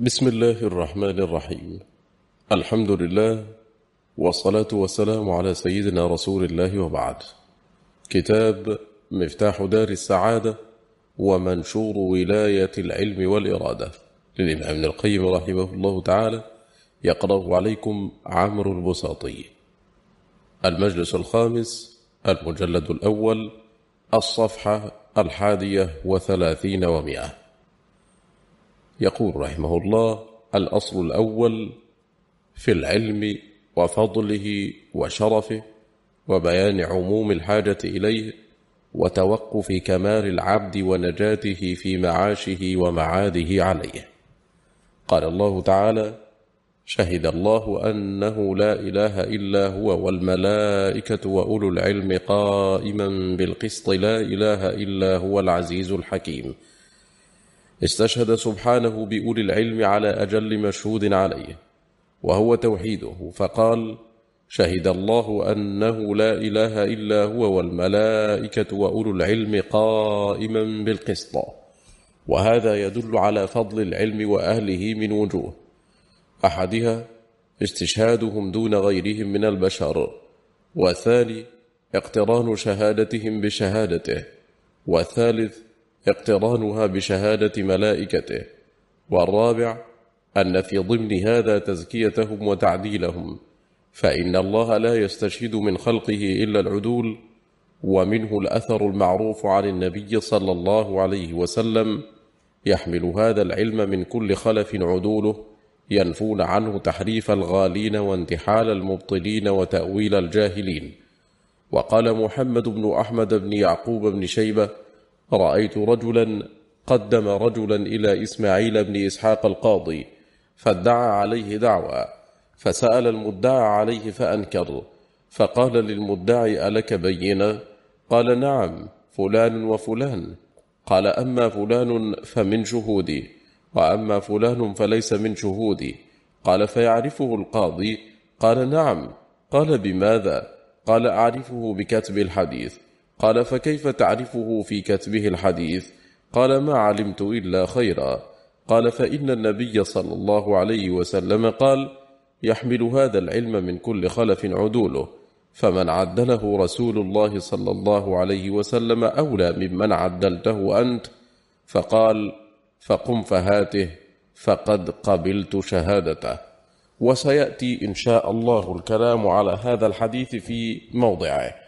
بسم الله الرحمن الرحيم الحمد لله والصلاة والسلام على سيدنا رسول الله وبعد كتاب مفتاح دار السعادة ومنشور ولاية العلم والإرادة للإمام ابن القيم رحمه الله تعالى يقرأ عليكم عمرو البساطي المجلس الخامس المجلد الأول الصفحة الحادية وثلاثين ومئة يقول رحمه الله الأصل الأول في العلم وفضله وشرفه وبيان عموم الحاجة إليه وتوقف كمال العبد ونجاته في معاشه ومعاده عليه. قال الله تعالى شهد الله أنه لا إله إلا هو والملائكة وأولو العلم قائما بالقسط لا إله إلا هو العزيز الحكيم استشهد سبحانه بأولي العلم على أجل مشهود عليه وهو توحيده فقال شهد الله أنه لا إله إلا هو والملائكة وأولو العلم قائما بالقسط وهذا يدل على فضل العلم وأهله من وجوه أحدها استشهادهم دون غيرهم من البشر والثاني اقتران شهادتهم بشهادته والثالث اقترانها بشهادة ملائكته والرابع أن في ضمن هذا تزكيتهم وتعديلهم فإن الله لا يستشهد من خلقه إلا العدول ومنه الأثر المعروف عن النبي صلى الله عليه وسلم يحمل هذا العلم من كل خلف عدوله ينفون عنه تحريف الغالين وانتحال المبطلين وتأويل الجاهلين. وقال محمد بن أحمد بن يعقوب بن شيبة رأيت رجلا قدم رجلا إلى إسماعيل بن إسحاق القاضي فادعى عليه دعوى فسأل المدعى عليه فأنكر فقال للمدعي ألك بينة؟ قال نعم فلان وفلان. قال أما فلان فمن شهودي وأما فلان فليس من شهودي. قال فيعرفه القاضي؟ قال نعم. قال بماذا؟ قال أعرفه بكتب الحديث. قال فكيف تعرفه في كتبه الحديث؟ قال ما علمت إلا خيرا. قال فإن النبي صلى الله عليه وسلم قال يحمل هذا العلم من كل خلف عدوله فمن عدله رسول الله صلى الله عليه وسلم أولى ممن عدلته أنت؟ فقال فقم فهاته فقد قبلت شهادته. وسيأتي إن شاء الله الكلام على هذا الحديث في موضعه.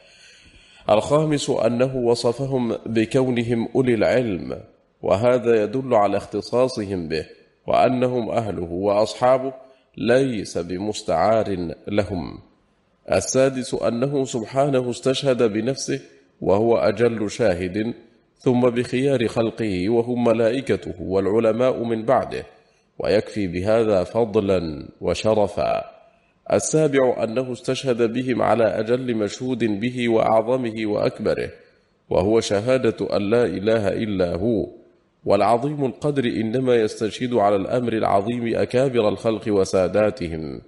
الخامس أنه وصفهم بكونهم أولي العلم وهذا يدل على اختصاصهم به وأنهم أهله وأصحابه ليس بمستعار لهم. السادس أنه سبحانه استشهد بنفسه وهو أجل شاهد ثم بخيار خلقه وهم ملائكته والعلماء من بعده ويكفي بهذا فضلا وشرفا. السابع أنه استشهد بهم على أجل مشهود به وأعظمه وأكبره وهو شهادة أن لا إله إلا هو. والعظيم القدر إنما يستشهد على الأمر العظيم أكابر الخلق وساداتهم.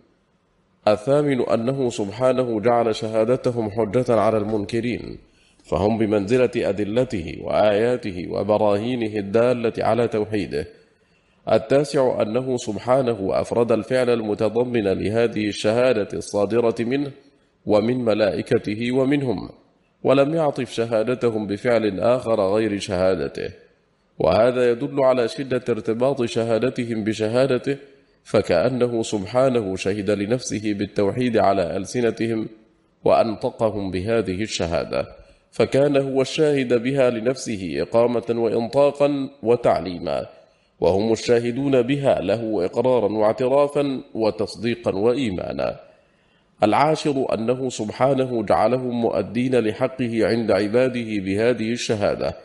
الثامن أنه سبحانه جعل شهادتهم حجة على المنكرين فهم بمنزلة أدلته وآياته وبراهينه الدالة على توحيده. التاسع أنه سبحانه أفرد الفعل المتضمن لهذه الشهادة الصادرة منه ومن ملائكته ومنهم ولم يعطف شهادتهم بفعل آخر غير شهادته. وهذا يدل على شدة ارتباط شهادتهم بشهادته فكأنه سبحانه شهد لنفسه بالتوحيد على ألسنتهم وأنطقهم بهذه الشهادة. فكان هو الشاهد بها لنفسه إقامة وإنطاقا وتعليما. وهم الشاهدون بها له إقرارا واعترافا وتصديقا وإيمانا. العاشر أنه سبحانه جعلهم مؤدين لحقه عند عباده بهذه الشهادة.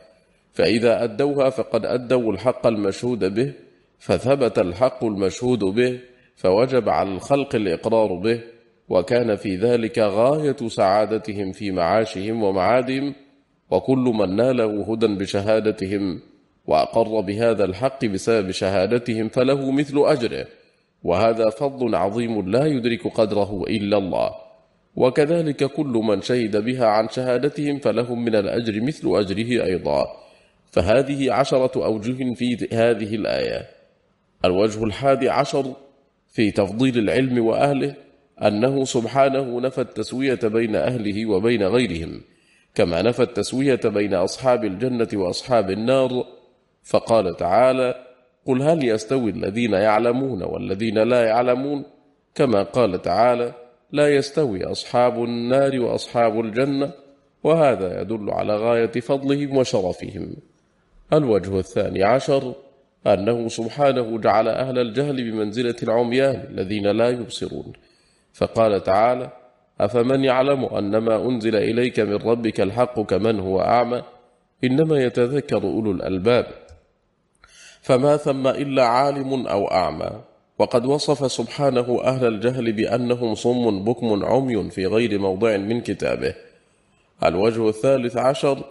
فإذا أدوها فقد أدوا الحق المشهود به فثبت الحق المشهود به فوجب على الخلق الإقرار به وكان في ذلك غاية سعادتهم في معاشهم ومعادهم وكل من ناله هدى بشهادتهم وأقر بهذا الحق بسبب شهادتهم فله مثل أجره وهذا فضل عظيم لا يدرك قدره إلا الله. وكذلك كل من شهد بها عن شهادتهم فلهم من الأجر مثل أجره أيضا. فهذه عشرة أوجه في هذه الآية. الوجه الحادي عشر في تفضيل العلم وأهله أنه سبحانه نفى التسوية بين أهله وبين غيرهم كما نفى التسوية بين أصحاب الجنة وأصحاب النار فقال تعالى قل هل يستوي الذين يعلمون والذين لا يعلمون؟ كما قال تعالى لا يستوي أصحاب النار وأصحاب الجنة وهذا يدل على غاية فضلهم وشرفهم. الوجه الثاني عشر أنه سبحانه جعل أهل الجهل بمنزلة العميان الذين لا يبصرون. فقال تعالى أفمن يعلم أن ما أنزل إليك من ربك الحق كمن هو أعمى؟ إنما يتذكر أولو الألباب. فما ثم إلا عالم أو أعمى. وقد وصف سبحانه أهل الجهل بأنهم صم بكم عمي في غير موضع من كتابه. الوجه الثالث عشر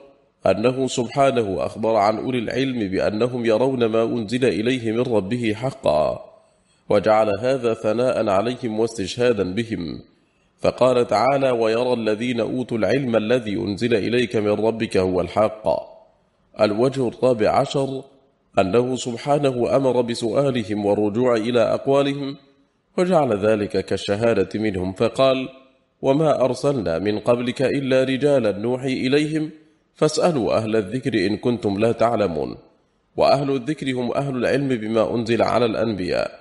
أنه سبحانه أخبر عن أولي العلم بأنهم يرون ما أنزل إليه من ربه حقا وجعل هذا ثناء عليهم واستشهادا بهم. فقال تعالى ويرى الذين أوتوا العلم الذي أنزل إليك من ربك هو الحق. الوجه الرابع عشر أنه سبحانه أمر بسؤالهم والرجوع إلى أقوالهم وجعل ذلك كالشهادة منهم فقال وما أرسلنا من قبلك إلا رجالا نوحي إليهم فاسألوا أهل الذكر إن كنتم لا تعلمون وأهل الذكر هم أهل العلم بما أنزل على الأنبياء.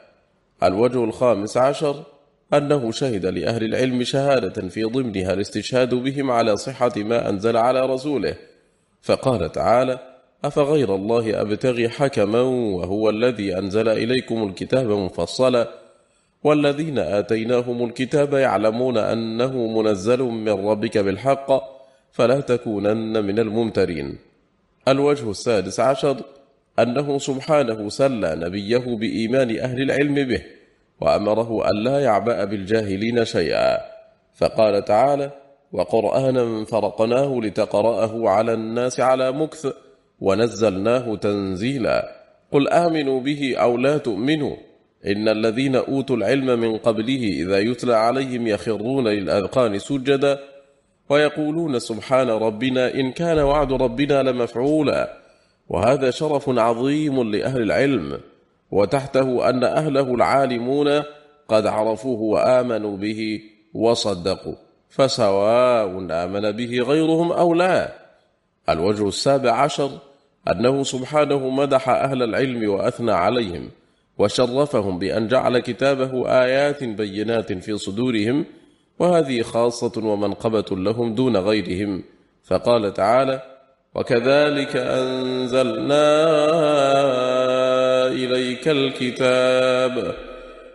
الوجه الخامس عشر أنه شهد لأهل العلم شهادة في ضمنها الاستشهاد بهم على صحة ما أنزل على رسوله فقال تعالى أفغير الله أبتغي حكما وهو الذي أنزل إليكم الكتاب مفصلا والذين آتيناهم الكتاب يعلمون أنه منزل من ربك بالحق فلا تكونن من الممترين. الوجه السادس عشر أنه سبحانه سلى نبيه بإيمان أهل العلم به وأمره أن لا يعبأ بالجاهلين شيئا. فقال تعالى وقرآنا فرقناه لتقرأه على الناس على مكث ونزلناه تنزيلا. قل آمنوا به أو لا تؤمنوا. إن الذين أوتوا العلم من قبله إذا يتلى عليهم يخرون للأذقان سجدا ويقولون سبحان ربنا إن كان وعد ربنا لمفعولا. وهذا شرف عظيم لأهل العلم. وتحته أن أهله العالمون قد عرفوه وآمنوا به وصدقوا. فسواء آمن به غيرهم أو لا. الوجه السابع عشر أنه سبحانه مدح أهل العلم وأثنى عليهم وشرفهم بأن جعل كتابه آيات بينات في صدورهم وهذه خاصة ومنقبة لهم دون غيرهم. فقال تعالى وكذلك أنزلنا إليك الكتاب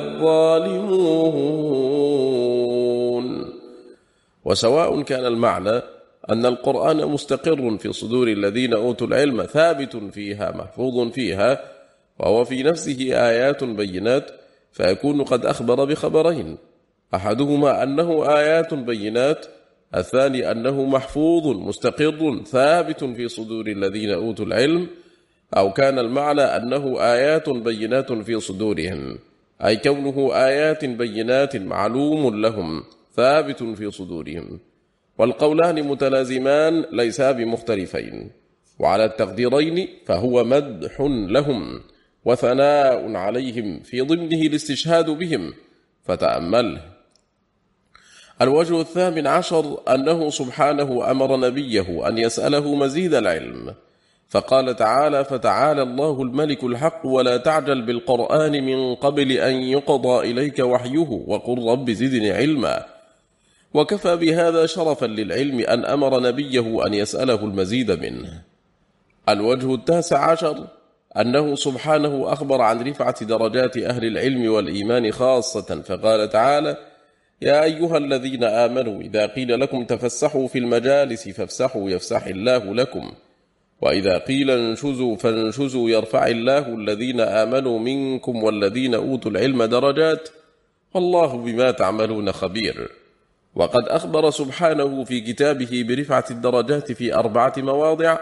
الظالمون. وسواء كان المعنى أن القرآن مستقر في صدور الذين أوتوا العلم ثابت فيها محفوظ فيها وهو في نفسه آيات بينات فيكون قد أخبر بخبرين. أحدهما أنه آيات بينات الثاني أنه محفوظ مستقر ثابت في صدور الذين أوتوا العلم أو كان المعنى أنه آيات بينات في صدورهم. أي كونه آيات بينات معلوم لهم ثابت في صدورهم. والقولان متلازمان ليسا بمختلفين. وعلى التقديرين فهو مدح لهم وثناء عليهم في ضمنه الاستشهاد بهم فتأمله. الوجه الثامن عشر أنه سبحانه أمر نبيه أن يسأله مزيد العلم. فقال تعالى فتعالى الله الملك الحق ولا تعجل بالقرآن من قبل أن يقضى إليك وحيه وقل رب زدني علما. وكفى بهذا شرفا للعلم أن أمر نبيه أن يسأله المزيد منه. الوجه التاسع عشر أنه سبحانه أخبر عن رفعة درجات أهل العلم والإيمان خاصة فقال تعالى يا أيها الذين آمنوا إذا قيل لكم تفسحوا في المجالس فافسحوا يفسح الله لكم. وإذا قيل انشزوا فانشزوا يرفع الله الذين آمنوا منكم والذين أوتوا العلم درجات والله بما تعملون خبير. وقد أخبر سبحانه في كتابه برفعة الدرجات في أربعة مواضع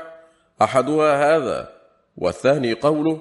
أحدها هذا والثاني قوله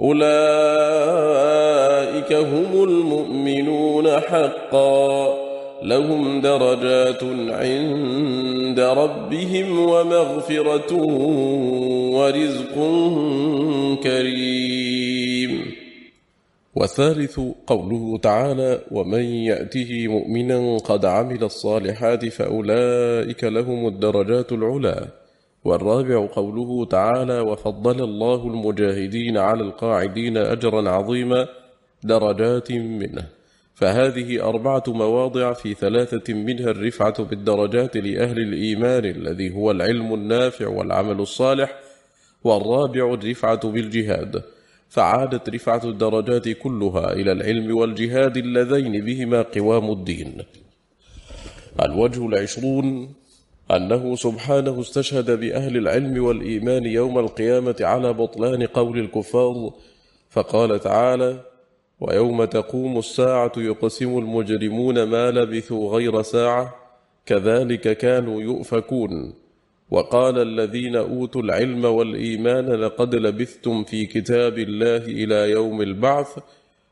أولئك هم المؤمنون حقا لهم درجات عند ربهم ومغفرة ورزق كريم. والثالث قوله تعالى ومن يأته مؤمنا قد عمل الصالحات فأولئك لهم الدرجات العلا والرابع قوله تعالى وفضل الله المجاهدين على القاعدين أجرا عظيما درجات منه. فهذه أربعة مواضع في ثلاثة منها الرفعة بالدرجات لأهل الإيمان الذي هو العلم النافع والعمل الصالح والرابع الرفعة بالجهاد. فعادت رفعة الدرجات كلها إلى العلم والجهاد اللذين بهما قوام الدين. الوجه العشرون أنه سبحانه استشهد بأهل العلم والإيمان يوم القيامة على بطلان قول الكفار فقال تعالى ويوم تقوم الساعة يقسم المجرمون ما لبثوا غير ساعة كذلك كانوا يؤفكون. وقال الذين أوتوا العلم والإيمان لقد لبثتم في كتاب الله إلى يوم البعث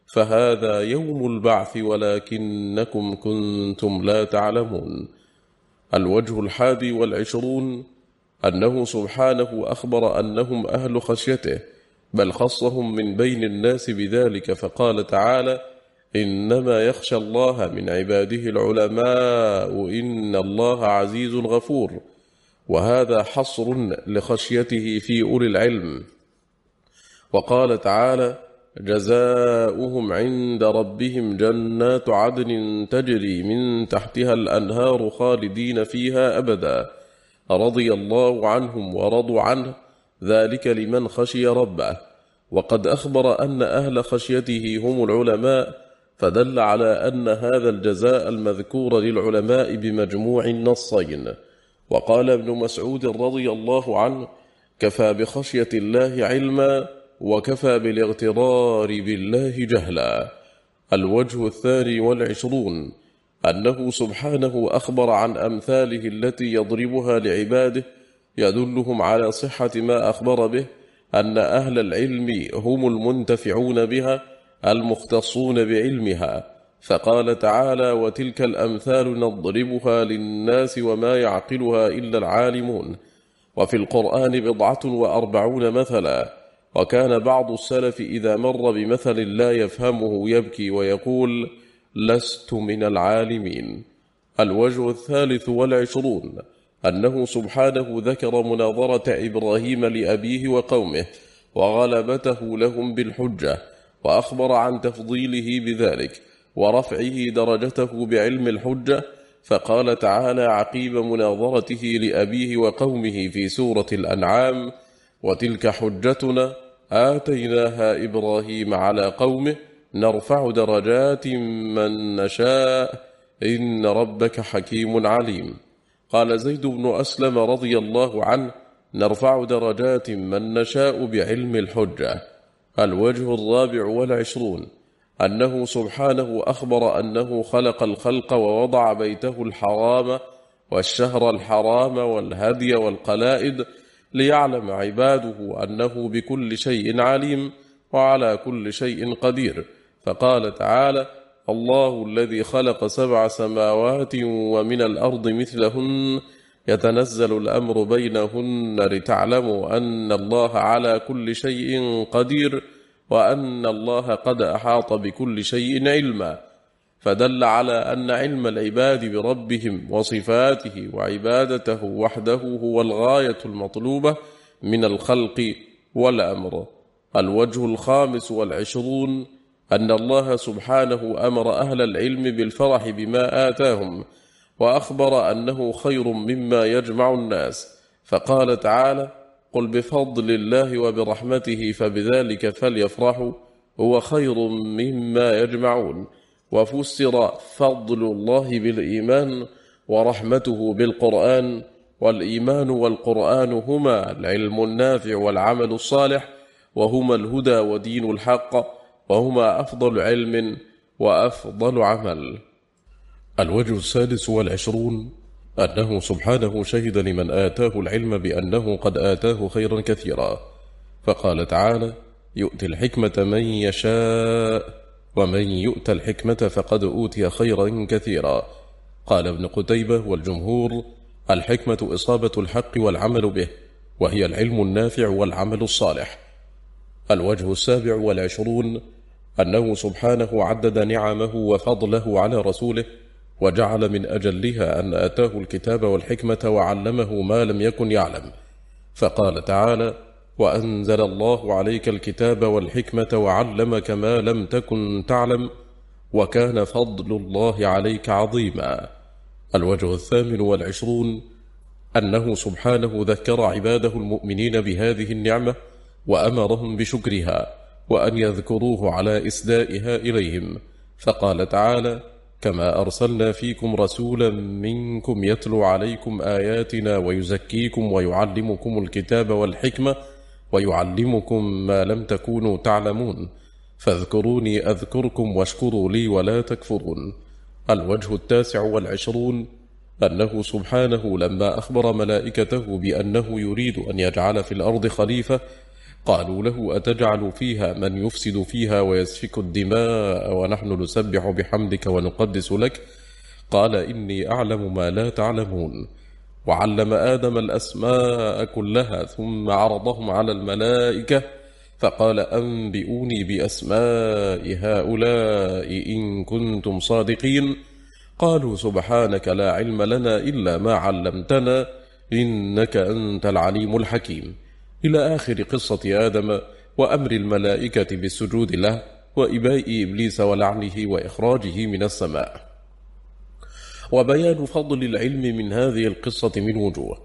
فهذا يوم البعث ولكنكم كنتم لا تعلمون الوجه الحادي والعشرون أنه سبحانه أخبر أنهم أهل خشيته بل خصهم من بين الناس بذلك فقال تعالى إنما يخشى الله من عباده العلماء إن الله عزيز غفور وهذا حصر لخشيته في أولي العلم. وقال تعالى جزاؤهم عند ربهم جنات عدن تجري من تحتها الأنهار خالدين فيها أبدا. رضي الله عنهم ورضوا عنه. ذلك لمن خشي ربه. وقد أخبر أن أهل خشيته هم العلماء فدل على أن هذا الجزاء المذكور للعلماء بمجموع النصين. وقال ابن مسعود رضي الله عنه كفى بخشية الله علما وكفى بالاغترار بالله جهلا. الوجه الثاني والعشرون أنه سبحانه أخبر عن أمثاله التي يضربها لعباده يدلهم على صحة ما أخبر به أن أهل العلم هم المنتفعون بها المختصون بعلمها. فقال تعالى وتلك الأمثال نضربها للناس وما يعقلها إلا العالمون وفي القرآن بضعة وأربعون مثلا. وكان بعض السلف إذا مر بمثل لا يفهمه يبكي ويقول لست من العالمين. الوجه الثالث والعشرون أنه سبحانه ذكر مناظرة إبراهيم لأبيه وقومه وغلبته لهم بالحجة وأخبر عن تفضيله بذلك ورفعه درجته بعلم الحجة فقال تعالى عقيب مناظرته لأبيه وقومه في سورة الأنعام وتلك حجتنا آتيناها إبراهيم على قومه نرفع درجات من نشاء إن ربك حكيم عليم. قال زيد بن أسلم رضي الله عنه نرفع درجات من نشاء بعلم الحجة. الوجه الرابع والعشرون أنه سبحانه أخبر أنه خلق الخلق ووضع بيته الحرام والشهر الحرام والهدي والقلائد ليعلم عباده أنه بكل شيء عليم وعلى كل شيء قدير. فقال تعالى الله الذي خلق سبع سماوات ومن الأرض مثلهن يتنزل الأمر بينهن لتعلموا أن الله على كل شيء قدير وأن الله قد أحاط بكل شيء علما. فدل على أن علم العباد بربهم وصفاته وعبادته وحده هو الغاية المطلوبة من الخلق والأمر. الوجه الخامس والعشرون أن الله سبحانه أمر أهل العلم بالفرح بما آتاهم وأخبر أنه خير مما يجمع الناس. فقال تعالى قل بفضل الله وبرحمته فبذلك فليفرحوا هو خير مما يجمعون. وفسر فضل الله بالإيمان ورحمته بالقرآن والإيمان والقرآن هما العلم النافع والعمل الصالح وهما الهدى ودين الحق وهما أفضل علم وأفضل عمل. الوجه السادس والعشرون أنه سبحانه شهد لمن آتاه العلم بأنه قد آتاه خيرا كثيرا فقال تعالى يؤتي الحكمة من يشاء ومن يؤت الحكمة فقد أوتي خيرا كثيرا. قال ابن قتيبة والجمهور الحكمة إصابة الحق والعمل به وهي العلم النافع والعمل الصالح. الوجه السابع والعشرون أنه سبحانه عدد نعمه وفضله على رسوله وجعل من أجلها أن آتاه الكتاب والحكمة وعلمه ما لم يكن يعلم. فقال تعالى وأنزل الله عليك الكتاب والحكمة وعلمك ما لم تكن تعلم وكان فضل الله عليك عظيما. الوجه الثامن والعشرون أنه سبحانه ذكر عباده المؤمنين بهذه النعمة وأمرهم بشكرها وأن يذكروه على إسدائها إليهم. فقال تعالى كما أرسلنا فيكم رسولا منكم يتلو عليكم آياتنا ويزكيكم ويعلمكم الكتاب والحكمة ويعلمكم ما لم تكونوا تعلمون. فاذكروني أذكركم واشكروا لي ولا تكفرون. الوجه التاسع والعشرون أنه سبحانه لما أخبر ملائكته بأنه يريد أن يجعل في الأرض خليفة قالوا له أتجعل فيها من يفسد فيها ويسفك الدماء ونحن نسبح بحمدك ونقدس لك؟ قال إني أعلم ما لا تعلمون. وعلم آدم الأسماء كلها ثم عرضهم على الملائكة فقال أنبئوني بأسماء هؤلاء إن كنتم صادقين. قالوا سبحانك لا علم لنا إلا ما علمتنا إنك أنت العليم الحكيم. إلى آخر قصة آدم وأمر الملائكة بالسجود له وإباء إبليس ولعنه وإخراجه من السماء. وبيان فضل العلم من هذه القصة من وجوه.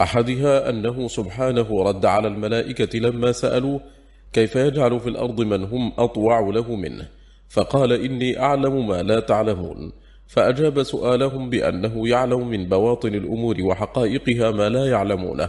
أحدها أنه سبحانه رد على الملائكة لما سألوا كيف يجعل في الأرض من هم أطوع له منه. فقال إني أعلم ما لا تعلمون. فأجاب سؤالهم بأنه يعلم من بواطن الأمور وحقائقها ما لا يعلمونه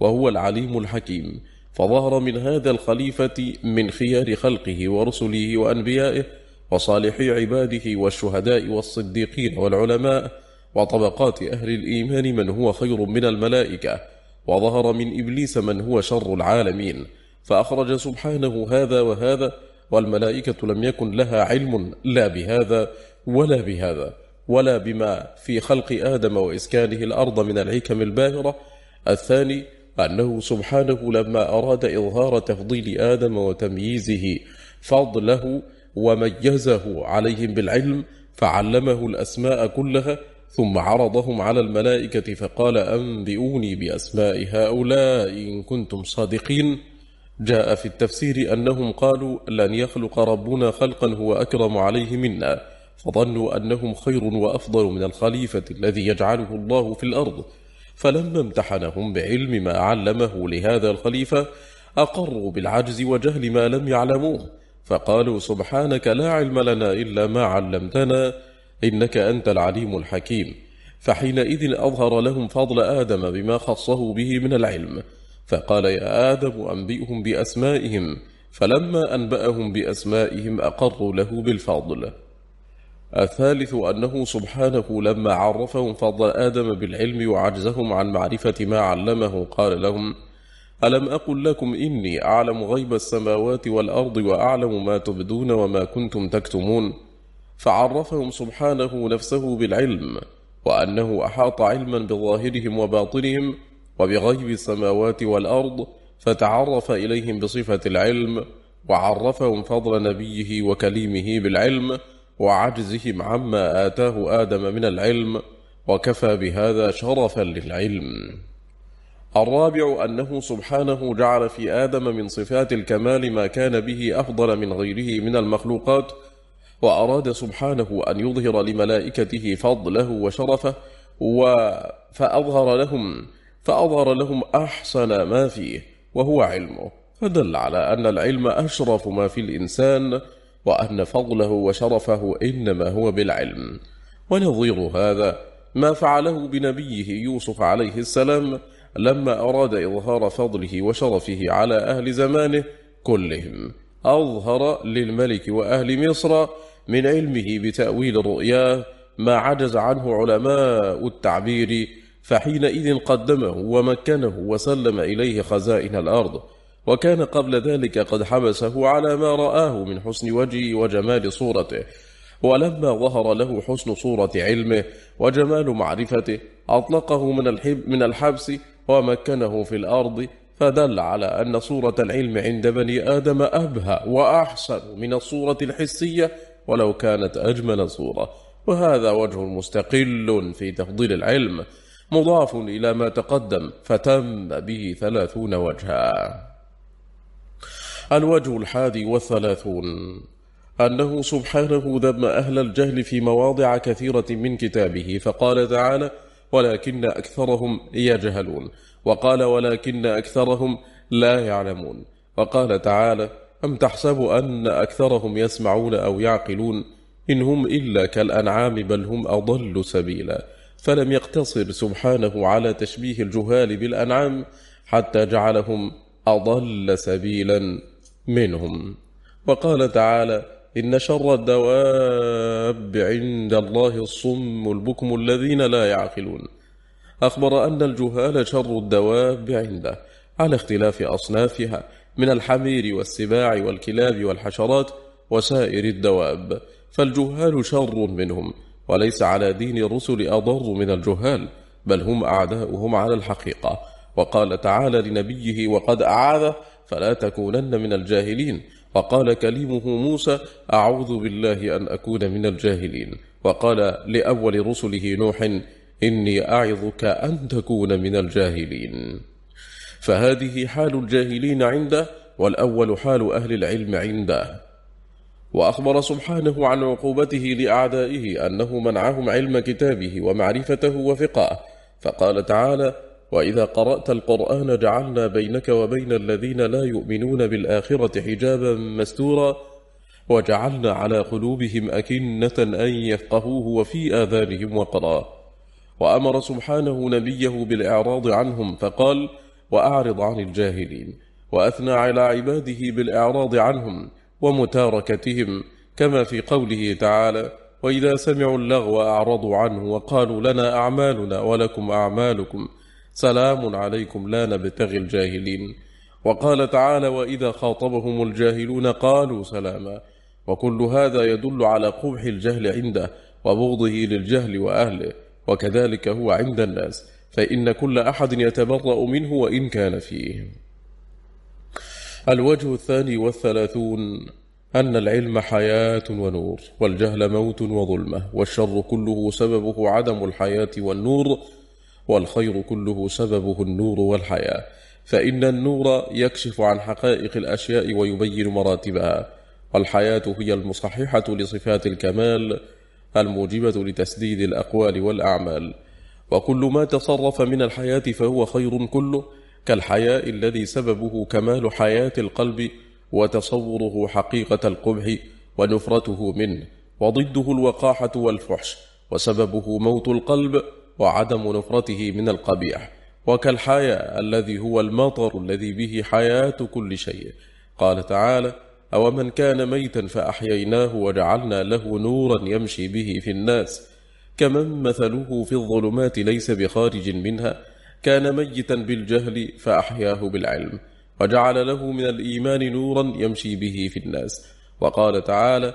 وهو العليم الحكيم. فظهر من هذا الخليفة من خيار خلقه ورسله وأنبيائه وصالحي عباده والشهداء والصديقين والعلماء وطبقات أهل الإيمان من هو خير من الملائكة وظهر من إبليس من هو شر العالمين. فأخرج سبحانه هذا وهذا والملائكة لم يكن لها علم لا بهذا ولا بهذا ولا بما في خلق آدم وإسكانه الأرض من الحكم الباهرة. الثاني أنه سبحانه لما أراد إظهار تفضيل آدم وتمييزه فضله وميزه عليهم بالعلم فعلمه الأسماء كلها ثم عرضهم على الملائكة فقال أنبئوني بأسماء هؤلاء إن كنتم صادقين. جاء في التفسير أنهم قالوا لن يخلق ربنا خلقا هو أكرم عليه منا. فظنوا أنهم خير وأفضل من الخليفة الذي يجعله الله في الأرض. فلما امتحنهم بعلم ما علمه لهذا الخليفة أقروا بالعجز وجهل ما لم يعلموه. فقالوا سبحانك لا علم لنا إلا ما علمتنا إنك أنت العليم الحكيم. فحينئذ أظهر لهم فضل آدم بما خصه به من العلم. فقال يا آدم أنبئهم بأسمائهم فلما أنبأهم بأسمائهم أقروا له بالفضل. الثالث أنه سبحانه لما عرفهم فضل آدم بالعلم وعجزهم عن معرفة ما علمه قال لهم ألم أقل لكم إني أعلم غيب السماوات والأرض وأعلم ما تبدون وما كنتم تكتمون؟ فعرفهم سبحانه نفسه بالعلم وأنه أحاط علما بظاهرهم وباطنهم وبغيب السماوات والأرض فتعرف إليهم بصفة العلم وعرفهم فضل نبيه وكليمه بالعلم وعجزهم عما آتاه آدم من العلم وكفى بهذا شرفا للعلم. الرابع أنه سبحانه جعل في آدم من صفات الكمال ما كان به أفضل من غيره من المخلوقات وأراد سبحانه أن يظهر لملائكته فضله وشرفه فأظهر لهم فأظهر لهم أحسن ما فيه وهو علمه. فدل على أن العلم أشرف ما في الإنسان وأن فضله وشرفه إنما هو بالعلم. ونظير هذا ما فعله بنبيه يوسف عليه السلام لما أراد إظهار فضله وشرفه على أهل زمانه كلهم أظهر للملك وأهل مصر من علمه بتأويل رؤياه ما عجز عنه علماء التعبير فحينئذ قدمه ومكنه وسلم إليه خزائن الأرض. وكان قبل ذلك قد حبسه على ما رآه من حسن وجهه وجمال صورته. ولما ظهر له حسن صورة علمه وجمال معرفته أطلقه من, الحب من الحبس ومكنه في الأرض فدل على أن صورة العلم عند بني آدم أبهى وأحسن من الصورة الحسية ولو كانت أجمل صورة. وهذا وجه مستقل في تفضيل العلم مضاف إلى ما تقدم فتم به ثلاثون وجها. الوجه الحادي والثلاثون أنه سبحانه ذم أهل الجهل في مواضع كثيرة من كتابه فقال تعالى ولكن أكثرهم يجهلون. وقال ولكن أكثرهم لا يعلمون. وقال تعالى أم تحسب أن أكثرهم يسمعون أو يعقلون؟ إن هم إلا كالأنعام بل هم أضل سبيلا. فلم يقتصر سبحانه على تشبيه الجهال بالأنعام حتى جعلهم أضل سبيلا منهم. وقال تعالى إن شر الدواب عند الله الصم البكم الذين لا يعقلون. أخبر أن الجهال شر الدواب عنده على اختلاف أصنافها من الحمير والسباع والكلاب والحشرات وسائر الدواب فالجهال شر منهم وليس على دين الرسل أضر من الجهال بل هم أعداؤهم على الحقيقة. وقال تعالى لنبيه وقد أعاذ فلا تكونن من الجاهلين. وقال كليمه موسى أعوذ بالله أن أكون من الجاهلين. وقال لأول رسله نوح إني أعظك أن تكون من الجاهلين. فهذه حال الجاهلين عنده والأول حال أهل العلم عنده. وأخبر سبحانه عن عقوبته لأعدائه أنه منعهم علم كتابه ومعرفته وفقه. فقال تعالى وإذا قرأت القرآن جعلنا بينك وبين الذين لا يؤمنون بالآخرة حجابا مستورا وجعلنا على قلوبهم أكنة أن يفقهوه وفي آذانهم وقرا. وأمر سبحانه نبيه بالإعراض عنهم فقال وأعرض عن الجاهلين وأثنى على عباده بالإعراض عنهم ومتاركتهم كما في قوله تعالى وإذا سمعوا اللغو أعرضوا عنه وقالوا لنا أعمالنا ولكم أعمالكم. سلام عليكم لا نبتغي الجاهلين. وقال تعالى وإذا خاطبهم الجاهلون قالوا سلاما. وكل هذا يدل على قبح الجهل عنده وبغضه للجهل وأهله وكذلك هو عند الناس. فإن كل أحد يتبرأ منه وإن كان فيه. الوجه الثاني والثلاثون أن العلم حياة ونور والجهل موت وظلمة والشر كله سببه عدم الحياة والنور والخير كله سببه النور والحياة. فإن النور يكشف عن حقائق الأشياء ويبين مراتبها. والحياة هي المصححة لصفات الكمال الموجبة لتسديد الأقوال والأعمال. وكل ما تصرف من الحياة فهو خير كله كالحياء الذي سببه كمال حياة القلب وتصوره حقيقة القبح ونفرته منه. وضده الوقاحة والفحش وسببه موت القلب وعدم نفرته من القبيح. وكالحياء الذي هو المطر الذي به حياة كل شيء. قال تعالى أو من كان ميتا فأحييناه وجعلنا له نورا يمشي به في الناس. كمن مثله في الظلمات ليس بخارج منها. كان ميتا بالجهل فأحياه بالعلم. وجعل له من الإيمان نورا يمشي به في الناس. وقال تعالى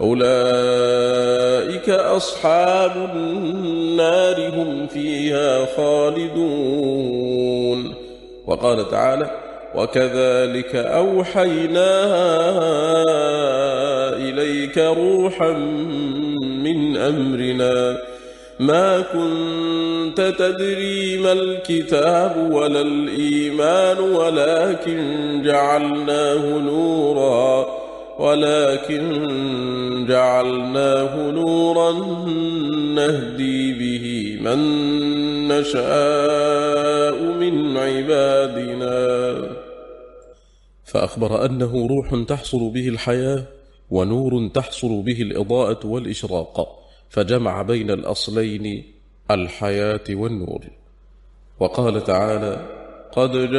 أولئك أصحاب النار هم فيها خالدون. وقال تعالى وكذلك أوحينا إليك روحا من أمرنا. ما كنت تدري ما الكتاب ولا الإيمان ولكن جعلناه نورا. ولكن جعلناه نورا نهدي به من نشاء من عبادنا. فأخبر أنه روح تحصل به الحياة ونور تحصل به الإضاءة والإشراق فجمع بين الأصلين الحياة والنور. وقال تعالى قد جاءكم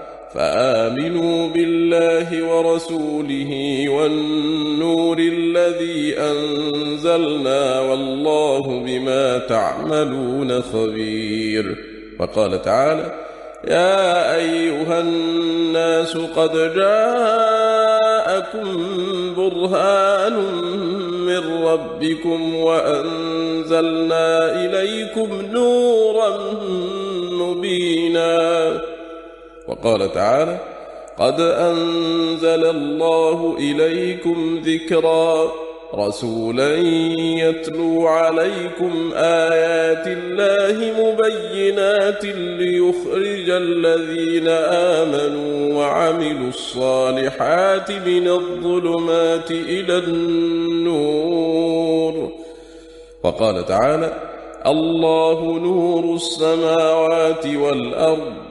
فآمنوا بالله ورسوله والنور الذي أنزلنا والله بما تعملون خبير. وقال تعالى يا أيها الناس قد جاءكم برهان من ربكم وأنزلنا إليكم نورا مبينا. وقال تعالى قد أنزل الله إليكم ذكرا رسولا يتلو عليكم آيات الله مبينات ليخرج الذين آمنوا وعملوا الصالحات من الظلمات إلى النور. وقال تعالى الله نور السماوات والأرض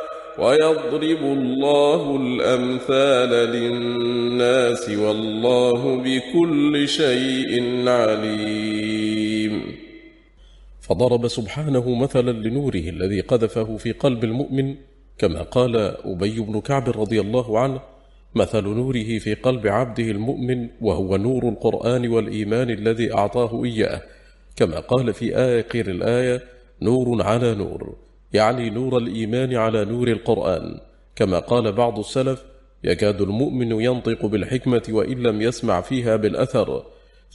ويضرب الله الأمثال للناس والله بكل شيء عليم. فضرب سبحانه مثلا لنوره الذي قذفه في قلب المؤمن كما قال أبي بن كعب رضي الله عنه مثل نوره في قلب عبده المؤمن وهو نور القرآن والإيمان الذي أعطاه إياه. كما قال في آخر الآية نور على نور. يعني نور الإيمان على نور القرآن. كما قال بعض السلف يكاد المؤمن ينطق بالحكمة وإن لم يسمع فيها بالأثر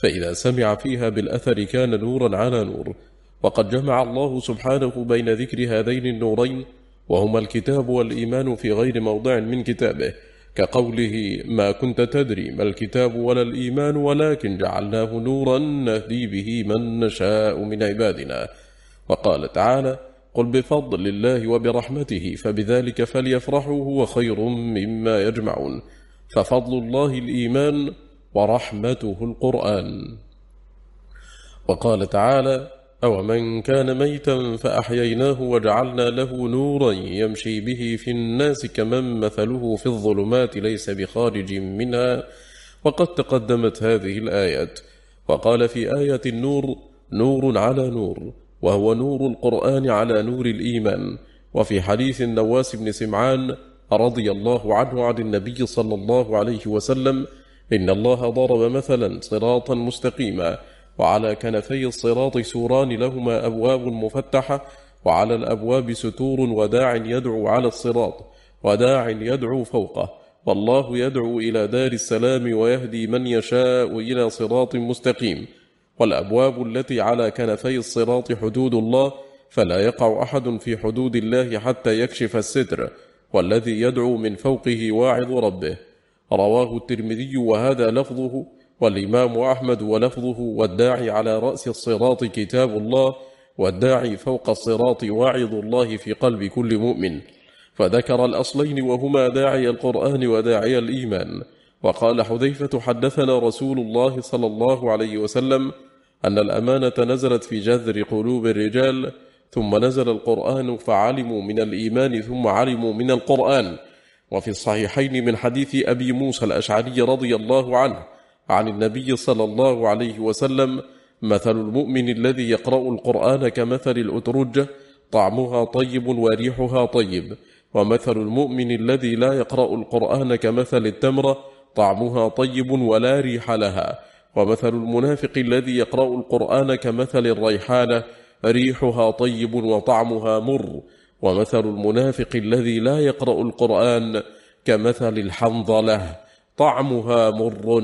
فإذا سمع فيها بالأثر كان نورا على نور. وقد جمع الله سبحانه بين ذكر هذين النورين وهما الكتاب والإيمان في غير موضع من كتابه كقوله ما كنت تدري ما الكتاب ولا الإيمان ولكن جعلناه نورا نهدي به من نشاء من عبادنا وقال تعالى قل بفضل الله وبرحمته فبذلك فليفرحوا هو خير مما يجمعون. ففضل الله الإيمان ورحمته القرآن. وقال تعالى أو من كان ميتا فأحييناه وجعلنا له نورا يمشي به في الناس كمن مثله في الظلمات ليس بخارج منها وقد تقدمت هذه الآيات. وقال في آية النور نور على نور. وهو نور القرآن على نور الإيمان. وفي حديث النواس بن سمعان رضي الله عنه عن النبي صلى الله عليه وسلم إن الله ضرب مثلا صراطا مستقيما وعلى كنفي الصراط سوران لهما أبواب مفتحة وعلى الأبواب ستور وداع يدعو على الصراط وداع يدعو فوقه. والله يدعو إلى دار السلام ويهدي من يشاء إلى صراط مستقيم. والأبواب التي على كنفي الصراط حدود الله فلا يقع أحد في حدود الله حتى يكشف الستر والذي يدعو من فوقه واعظ ربه. رواه الترمذي وهذا لفظه والإمام أحمد ولفظه والداعي على رأس الصراط كتاب الله والداعي فوق الصراط واعظ الله في قلب كل مؤمن. فذكر الأصلين وهما داعي القرآن وداعي الإيمان. وقال حذيفة حدثنا رسول الله صلى الله عليه وسلم أن الأمانة نزلت في جذر قلوب الرجال ثم نزل القرآن فعلموا من الإيمان ثم علموا من القرآن. وفي الصحيحين من حديث أبي موسى الأشعري رضي الله عنه عن النبي صلى الله عليه وسلم مثل المؤمن الذي يقرأ القرآن كمثل الأترجة طعمها طيب وريحها طيب. ومثل المؤمن الذي لا يقرأ القرآن كمثل التمرة طعمها طيب ولا ريح لها. ومثل المنافق الذي يقرأ القرآن كمثل الريحانة ريحها طيب وطعمها مر. ومثل المنافق الذي لا يقرأ القرآن كمثل الحنظلة طعمها مر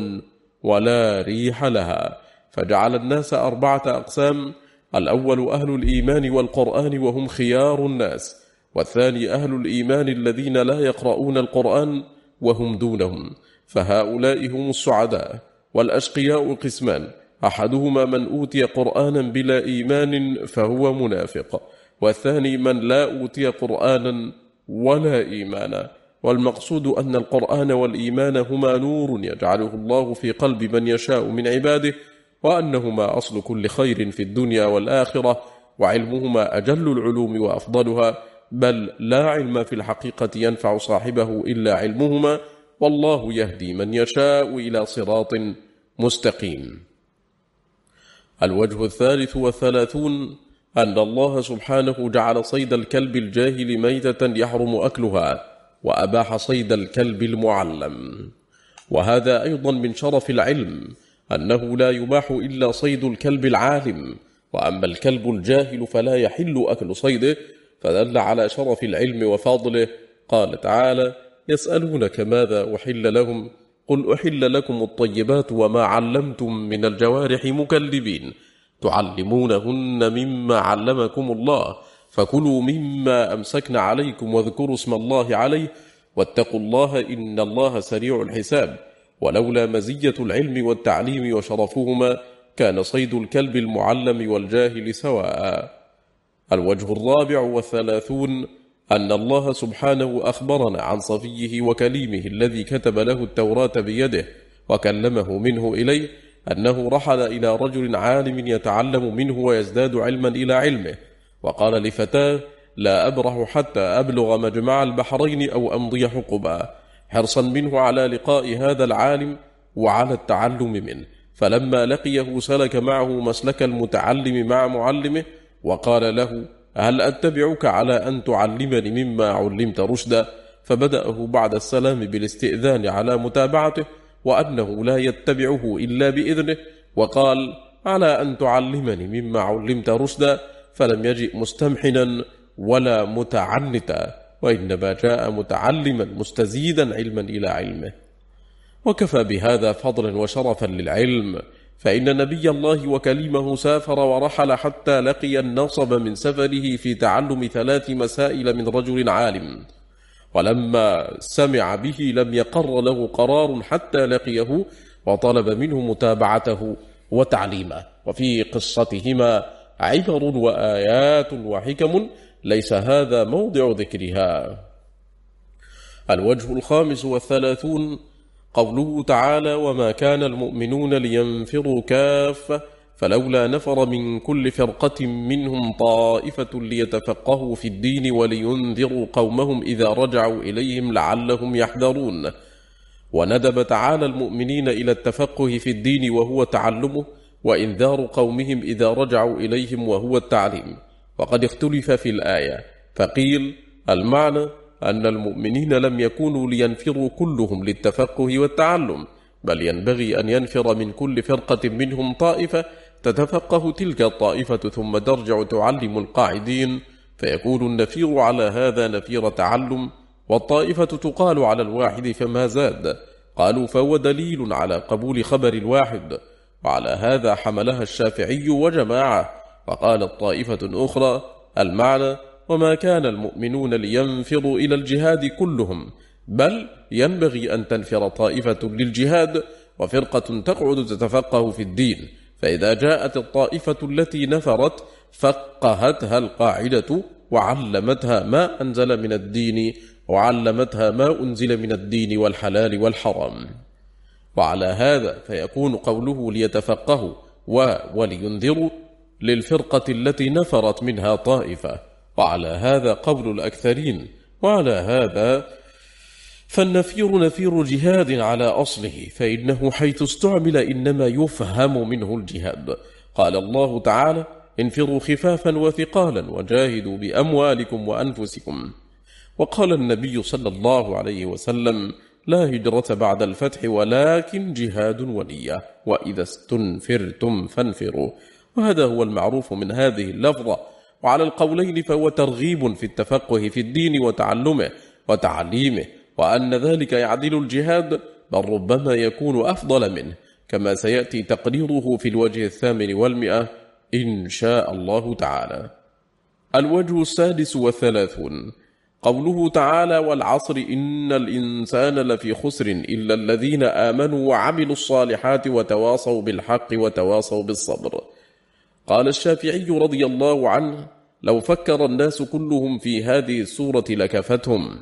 ولا ريح لها. فجعل الناس أربعة أقسام الأول أهل الإيمان والقرآن وهم خيار الناس والثاني أهل الإيمان الذين لا يقرؤون القرآن وهم دونهم فهؤلاء هم السعداء. والأشقياء قسمان. أحدهما من أوتي قرآنا بلا إيمان فهو منافق والثاني من لا أوتي قرآنا ولا إيمانا. والمقصود أن القرآن والإيمان هما نور يجعله الله في قلب من يشاء من عباده وأنهما أصل كل خير في الدنيا والآخرة وعلمهما أجل العلوم وأفضلها بل لا علم في الحقيقة ينفع صاحبه إلا علمهما. والله يهدي من يشاء إلى صراط مستقيم. الوجه الثالث والثلاثون أن الله سبحانه جعل صيد الكلب الجاهل ميتة يحرم أكلها وأباح صيد الكلب المعلم. وهذا أيضا من شرف العلم أنه لا يباح إلا صيد الكلب العالم. وأما الكلب الجاهل فلا يحل أكل صيده فدل على شرف العلم وفضله. قال تعالى يسألونك ماذا أحل لهم؟ قل أحل لكم الطيبات وما علمتم من الجوارح مكلبين. تعلمونهن مما علمكم الله فكلوا مما أمسكن عليكم واذكروا اسم الله عليه واتقوا الله إن الله سريع الحساب. ولولا مزية العلم والتعليم وشرفهما كان صيد الكلب المعلم والجاهل سواء. الوجه الرابع والثلاثون أن الله سبحانه أخبرنا عن صفيه وكليمه الذي كتب له التوراة بيده وكلمه منه إليه أنه رحل إلى رجل عالم يتعلم منه ويزداد علما إلى علمه وقال لفتاه لا أبرح حتى أبلغ مجمع البحرين أو أمضي حقبا حرصا منه على لقاء هذا العالم وعلى التعلم منه. فلما لقيه سلك معه مسلك المتعلم مع معلمه وقال له هل أتبعك على أن تعلمني مما علمت رشدا؟ فبدأه بعد السلام بالاستئذان على متابعته وأنه لا يتبعه إلا بإذنه وقال على أن تعلمني مما علمت رشدا فلم يجئ مستمحنا ولا متعنتا وإنما جاء متعلما مستزيدا علما إلى علمه. وكفى بهذا فضلا وشرفا للعلم. فإن نبي الله وكليمه سافر ورحل حتى لقي النصب من سفره في تعلم ثلاث مسائل من رجل عالم. ولما سمع به لم يقر له قرار حتى لقيه وطلب منه متابعته وتعليمه. وفي قصتهما عبر وآيات وحكم ليس هذا موضع ذكرها. الوجه الخامس والثلاثون قوله تعالى وما كان المؤمنون لينفروا كافة فلولا نفر من كل فرقة منهم طائفة ليتفقهوا في الدين ولينذروا قومهم إذا رجعوا إليهم لعلهم يحذرون. وندب تعالى المؤمنين إلى التفقه في الدين وهو تعلمه وإنذار قومهم إذا رجعوا إليهم وهو التعليم. وقد اختلف في الآية فقيل المعنى أن المؤمنين لم يكونوا لينفروا كلهم للتفقه والتعلم بل ينبغي أن ينفر من كل فرقة منهم طائفة تتفقه تلك الطائفة ثم ترجع تعلم القاعدين. فيكون النفير على هذا نفير تعلم والطائفة تقال على الواحد فما زاد. قالوا فهو دليل على قبول خبر الواحد. وعلى هذا حملها الشافعي وجماعة. وقالت طائفة أخرى المعنى وما كان المؤمنون لينفروا إلى الجهاد كلهم بل ينبغي أن تنفر طائفة للجهاد وفرقة تقعد تتفقه في الدين فإذا جاءت الطائفة التي نفرت فقهتها القاعدة وعلمتها ما أنزل من الدين وعلمتها ما أنزل من الدين والحلال والحرام. وعلى هذا فيكون قوله ليتفقهوا ولينذروا للفرقة التي نفرت منها طائفة. وعلى هذا قول الأكثرين وعلى هذا فالنفير نفير جهاد على أصله فإنه حيث استعمل إنما يفهم منه الجهاد. قال الله تعالى انفروا خفافا وثقالا وجاهدوا بأموالكم وأنفسكم. وقال النبي صلى الله عليه وسلم لا هجرة بعد الفتح ولكن جهاد ونية وإذا استنفرتم فانفروا. وهذا هو المعروف من هذه اللفظة وعلى القولين فهو ترغيب في التفقه في الدين وتعلمه وتعليمه وأن ذلك يعدل الجهاد بل ربما يكون أفضل منه كما سيأتي تقريره في الوجه الثامن والمئة إن شاء الله تعالى. الوجه السادس والثلاثون. قوله تعالى والعصر إن الإنسان لفي خسر إلا الذين آمنوا وعملوا الصالحات وتواصوا بالحق وتواصوا بالصبر قال الشافعي رضي الله عنه لو فكر الناس كلهم في هذه السورة لكفتهم.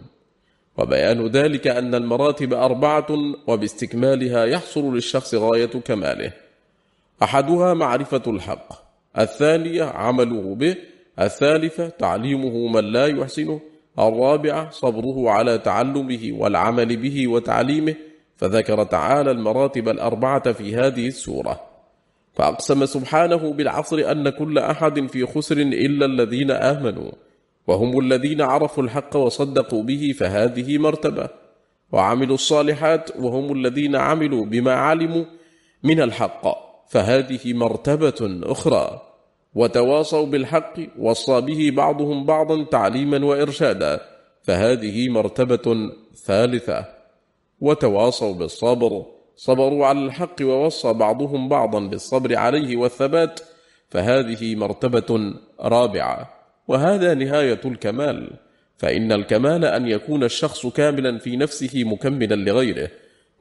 وبيان ذلك أن المراتب أربعة وباستكمالها يحصل للشخص غاية كماله. أحدها معرفة الحق الثانية عمله به الثالثة تعليمه من لا يحسنه الرابعة صبره على تعلمه والعمل به وتعليمه فذكر تعالى المراتب الأربعة في هذه السورة. فأقسم سبحانه بالعصر أن كل أحد في خسر إلا الذين آمنوا وهم الذين عرفوا الحق وصدقوا به فهذه مرتبة وعملوا الصالحات وهم الذين عملوا بما علموا من الحق فهذه مرتبة أخرى وتواصوا بالحق وصى به بعضهم بعضا تعليما وإرشادا فهذه مرتبة ثالثة وتواصوا بالصبر صبروا على الحق ووصى بعضهم بعضا بالصبر عليه والثبات فهذه مرتبة رابعة. وهذا نهاية الكمال. فإن الكمال أن يكون الشخص كاملا في نفسه مكملا لغيره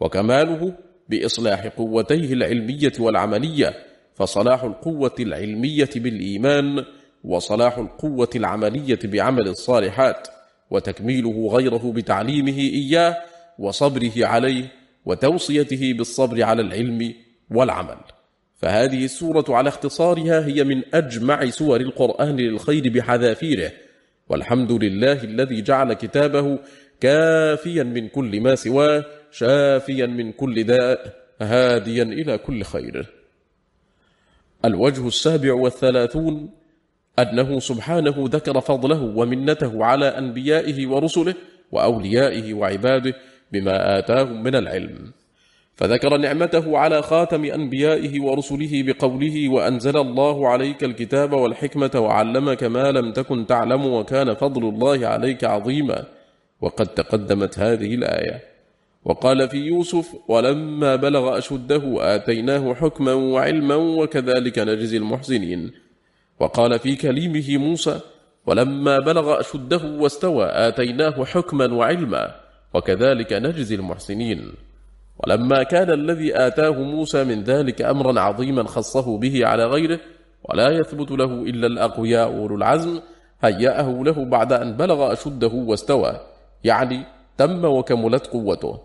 وكماله بإصلاح قوتيه العلمية والعملية فصلاح القوة العلمية بالإيمان وصلاح القوة العملية بعمل الصالحات وتكميله غيره بتعليمه إياه وصبره عليه وتوصيته بالصبر على العلم والعمل. فهذه السورة على اختصارها هي من أجمع سور القرآن للخير بحذافيره. والحمد لله الذي جعل كتابه كافيا من كل ما سواه شافيا من كل داء هاديا إلى كل خير. الوجه السابع والثلاثون أنه سبحانه ذكر فضله ومنته على أنبيائه ورسله وأوليائه وعباده بما آتاهم من العلم. فذكر نعمته على خاتم أنبيائه ورسله بقوله وأنزل الله عليك الكتاب والحكمة وعلمك ما لم تكن تعلم وكان فضل الله عليك عظيما. وقد تقدمت هذه الآية. وقال في يوسف ولما بلغ أشده آتيناه حكما وعلما وكذلك نجزي المحسنين وقال في كليمه موسى ولما بلغ أشده واستوى آتيناه حكما وعلما وكذلك نجزي المحسنين. ولما كان الذي آتاه موسى من ذلك أمرا عظيما خصه به على غيره ولا يثبت له إلا الأقوياء أولو العزم هيأه له بعد أن بلغ أشده واستوى يعني تم وكملت قوته.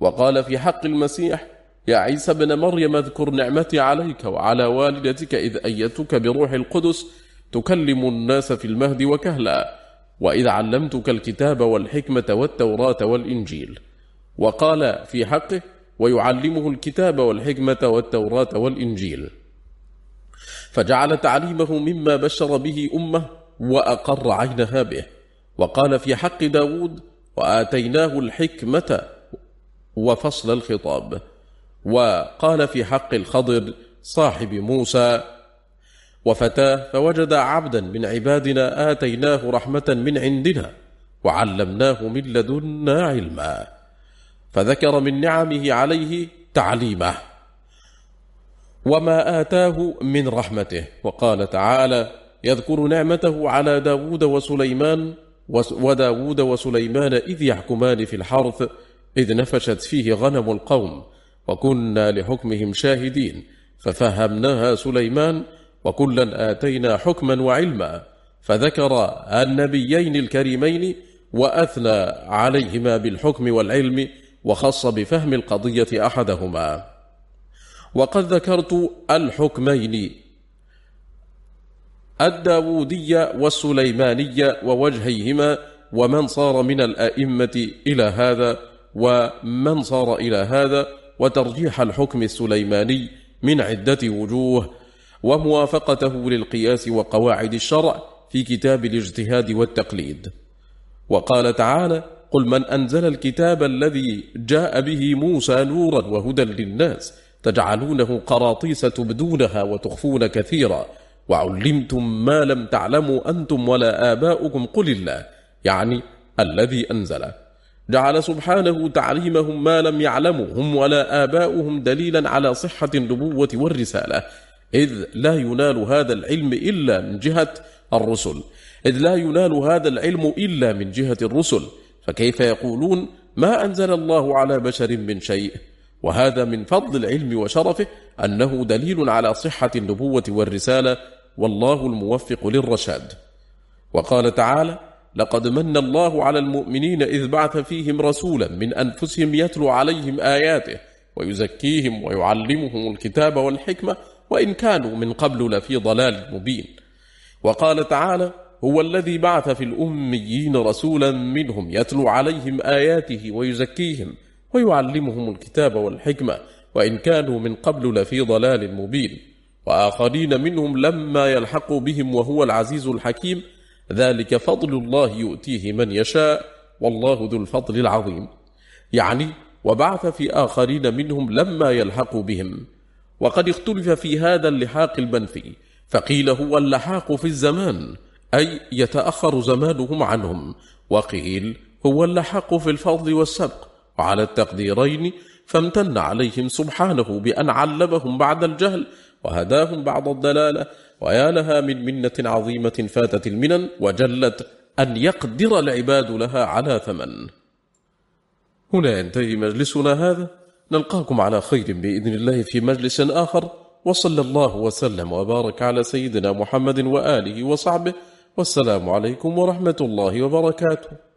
وقال في حق المسيح يا عيسى بن مريم اذكر نعمتي عليك وعلى والدتك إذ أيتك بروح القدس تكلم الناس في المهد وكهلا. وإذ علمتك الكتاب والحكمة والتوراة والإنجيل. وقال في حقه ويعلمه الكتاب والحكمة والتوراة والإنجيل. فجعل تعليمه مما بشر به أمة وأقر عينها به. وقال في حق داود وآتيناه الحكمة وفصل الخطاب. وقال في حق الخضر صاحب موسى وفتاه فوجد عبدا من عبادنا آتيناه رحمة من عندنا وعلمناه من لدنا علما فذكر من نعمه عليه تعليمه. وما آتاه من رحمته وقال تعالى يذكر نعمته على داود وسليمان وداود وسليمان إذ يحكمان في الحرث إذ نفشت فيه غنم القوم وكنا لحكمهم شاهدين ففهمناها سليمان وكلا آتينا حكما وعلما فذكر النبيين الكريمين وأثنى عليهما بالحكم والعلم وخص بفهم القضية أحدهما. وقد ذكرت الحكمين الداودية والسليمانية ووجهيهما ومن صار من الأئمة إلى هذا ومن صار إلى هذا وترجيح الحكم السليماني من عدة وجوه وموافقته للقياس وقواعد الشرع في كتاب الاجتهاد والتقليد. وقال تعالى قل من أنزل الكتاب الذي جاء به موسى نورا وهدى للناس تجعلونه قراطيس تبدونها وتخفون كثيرا. وعلمتم ما لم تعلموا أنتم ولا آباؤكم قل الله يعني الذي أنزله جعل سبحانه تعليمهم ما لم يعلموا هم ولا آباؤهم دليلا على صحة النبوة والرسالة. إذ لا ينال هذا العلم إلا من جهة الرسل. إذ لا ينال هذا العلم إلا من جهة الرسل. فكيف يقولون؟ ما أنزل الله على بشر من شيء. وهذا من فضل العلم وشرفه أنه دليل على صحة النبوة والرسالة. والله الموفق للرشاد. وقال تعالى لقد من الله على المؤمنين إذ بعث فيهم رسولا من أنفسهم يتلو عليهم آياته ويزكيهم ويعلمهم الكتاب والحكمة وإن كانوا من قبل لفي ضلال مبين. وقال تعالى هو الذي بعث في الأميين رسولا منهم يتلو عليهم آياته ويزكيهم ويعلمهم الكتاب والحكمة وإن كانوا من قبل لفي ضلال مبين. وآخرين منهم لما يلحقوا بهم وهو العزيز الحكيم ذلك فضل الله يؤتيه من يشاء والله ذو الفضل العظيم. يعني وبعث في آخرين منهم لما يلحقوا بهم. وقد اختلف في هذا اللحاق المنفي فقيل هو اللحاق في الزمان أي يتأخر زمانهم عنهم وقيل هو اللحاق في الفضل والسبق وعلى التقديرين فامتن عليهم سبحانه بأن علمهم بعد الجهل وهداهم بعد الدلالة ويا لها من منة عظيمة فاتت المنن وجلت أن يقدر العباد لها على ثمن. هنا ينتهي مجلسنا هذا. نلقاكم على خير بإذن الله في مجلس آخر وصلى الله وسلم وبارك على سيدنا محمد وآله وصحبه والسلام عليكم ورحمة الله وبركاته.